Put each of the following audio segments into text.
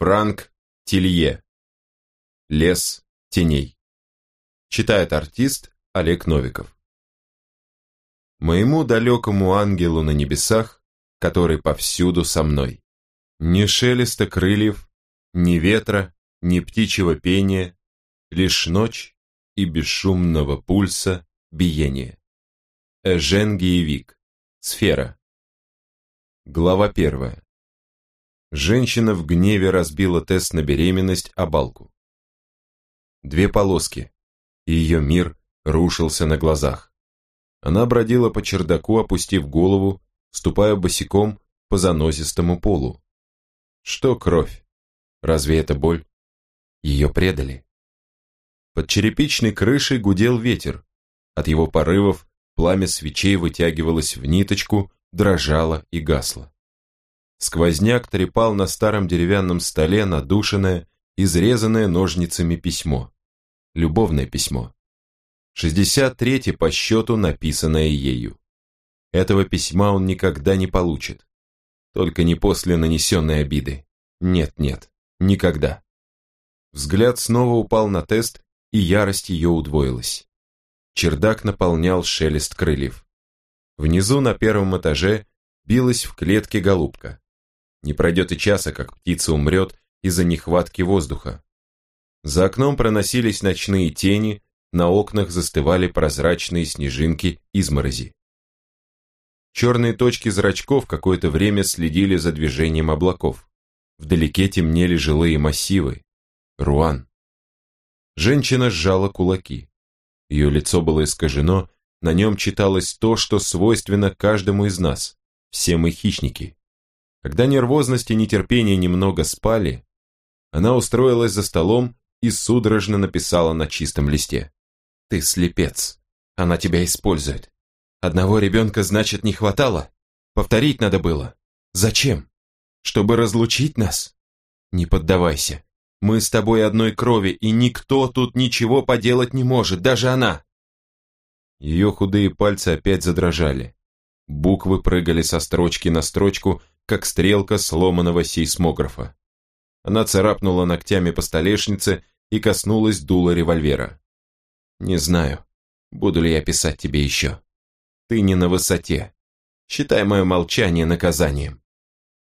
Франк Тилье. Лес теней. Читает артист Олег Новиков. Моему далекому ангелу на небесах, который повсюду со мной. Ни шелеста крыльев, ни ветра, ни птичьего пения, лишь ночь и бесшумного пульса биение. Эжен Гиевик. Сфера. Глава первая. Женщина в гневе разбила тест на беременность о балку. Две полоски, и ее мир рушился на глазах. Она бродила по чердаку, опустив голову, ступая босиком по занозистому полу. Что кровь? Разве это боль? Ее предали. Под черепичной крышей гудел ветер. От его порывов пламя свечей вытягивалось в ниточку, дрожало и гасло. Сквозняк трепал на старом деревянном столе надушенное, изрезанное ножницами письмо. Любовное письмо. 63 по счету, написанное ею. Этого письма он никогда не получит. Только не после нанесенной обиды. Нет-нет, никогда. Взгляд снова упал на тест, и ярость ее удвоилась. Чердак наполнял шелест крыльев. Внизу на первом этаже билась в клетке голубка. Не пройдет и часа, как птица умрет из-за нехватки воздуха. За окном проносились ночные тени, на окнах застывали прозрачные снежинки изморози. Черные точки зрачков какое-то время следили за движением облаков. Вдалеке темнели жилые массивы. Руан. Женщина сжала кулаки. Ее лицо было искажено, на нем читалось то, что свойственно каждому из нас. Все мы хищники. Когда нервозность и нетерпение немного спали, она устроилась за столом и судорожно написала на чистом листе. «Ты слепец. Она тебя использует. Одного ребенка, значит, не хватало? Повторить надо было. Зачем? Чтобы разлучить нас? Не поддавайся. Мы с тобой одной крови, и никто тут ничего поделать не может, даже она». Ее худые пальцы опять задрожали. Буквы прыгали со строчки на строчку, как стрелка сломанного сейсмографа. Она царапнула ногтями по столешнице и коснулась дула револьвера. «Не знаю, буду ли я писать тебе еще. Ты не на высоте. Считай мое молчание наказанием.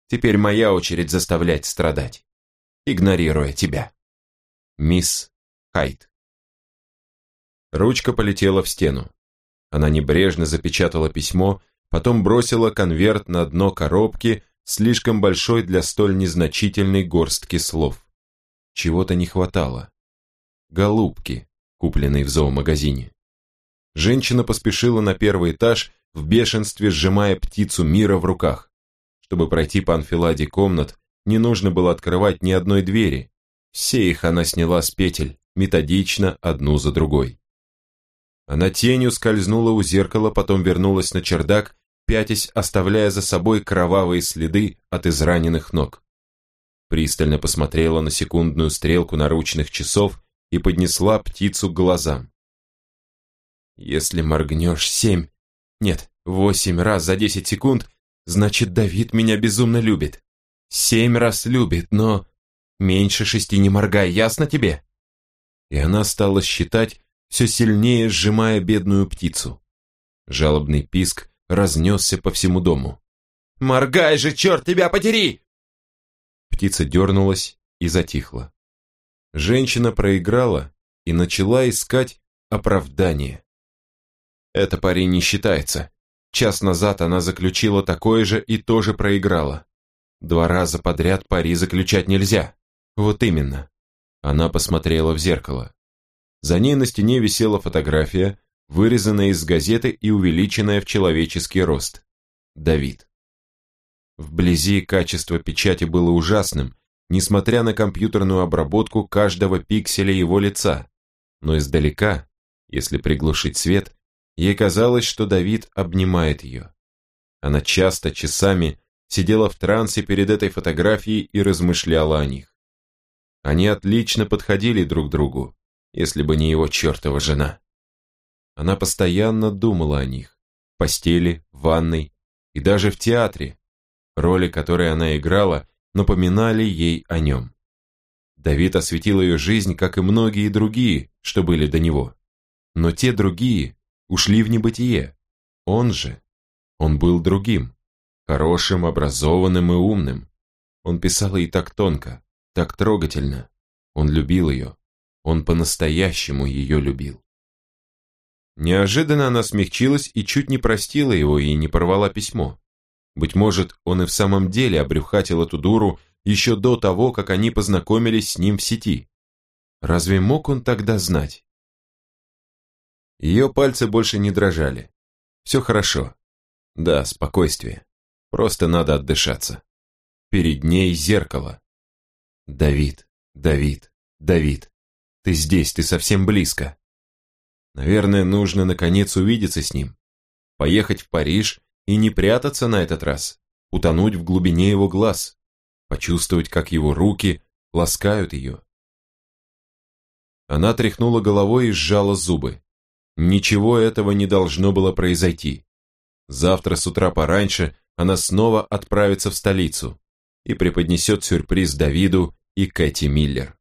Теперь моя очередь заставлять страдать, игнорируя тебя. Мисс Хайт». Ручка полетела в стену. Она небрежно запечатала письмо, потом бросила конверт на дно коробки, слишком большой для столь незначительной горстки слов. Чего-то не хватало. Голубки, купленной в зоомагазине. Женщина поспешила на первый этаж, в бешенстве сжимая птицу мира в руках. Чтобы пройти по анфиладе комнат, не нужно было открывать ни одной двери. Все их она сняла с петель, методично, одну за другой. Она тенью скользнула у зеркала, потом вернулась на чердак пятясь, оставляя за собой кровавые следы от израненных ног. Пристально посмотрела на секундную стрелку наручных часов и поднесла птицу к глазам. «Если моргнешь семь, нет, восемь раз за десять секунд, значит, Давид меня безумно любит. Семь раз любит, но меньше шести не моргай, ясно тебе?» И она стала считать, все сильнее сжимая бедную птицу. Жалобный писк разнесся по всему дому. «Моргай же, черт тебя подери!» Птица дернулась и затихла. Женщина проиграла и начала искать оправдание. Это пари не считается. Час назад она заключила такое же и тоже проиграла. Два раза подряд пари заключать нельзя. Вот именно. Она посмотрела в зеркало. За ней на стене висела фотография, вырезанная из газеты и увеличенная в человеческий рост. Давид. Вблизи качество печати было ужасным, несмотря на компьютерную обработку каждого пикселя его лица, но издалека, если приглушить свет, ей казалось, что Давид обнимает ее. Она часто, часами, сидела в трансе перед этой фотографией и размышляла о них. Они отлично подходили друг другу, если бы не его чертова жена. Она постоянно думала о них. В постели, в ванной и даже в театре. Роли, которые она играла, напоминали ей о нем. Давид осветил ее жизнь, как и многие другие, что были до него. Но те другие ушли в небытие. Он же, он был другим, хорошим, образованным и умным. Он писал ей так тонко, так трогательно. Он любил ее. Он по-настоящему ее любил. Неожиданно она смягчилась и чуть не простила его и не порвала письмо. Быть может, он и в самом деле обрюхатил эту дуру еще до того, как они познакомились с ним в сети. Разве мог он тогда знать? Ее пальцы больше не дрожали. Все хорошо. Да, спокойствие. Просто надо отдышаться. Перед ней зеркало. Давид, Давид, Давид. Ты здесь, ты совсем близко. Наверное, нужно наконец увидеться с ним. Поехать в Париж и не прятаться на этот раз. Утонуть в глубине его глаз. Почувствовать, как его руки ласкают ее. Она тряхнула головой и сжала зубы. Ничего этого не должно было произойти. Завтра с утра пораньше она снова отправится в столицу и преподнесет сюрприз Давиду и Кэти Миллер.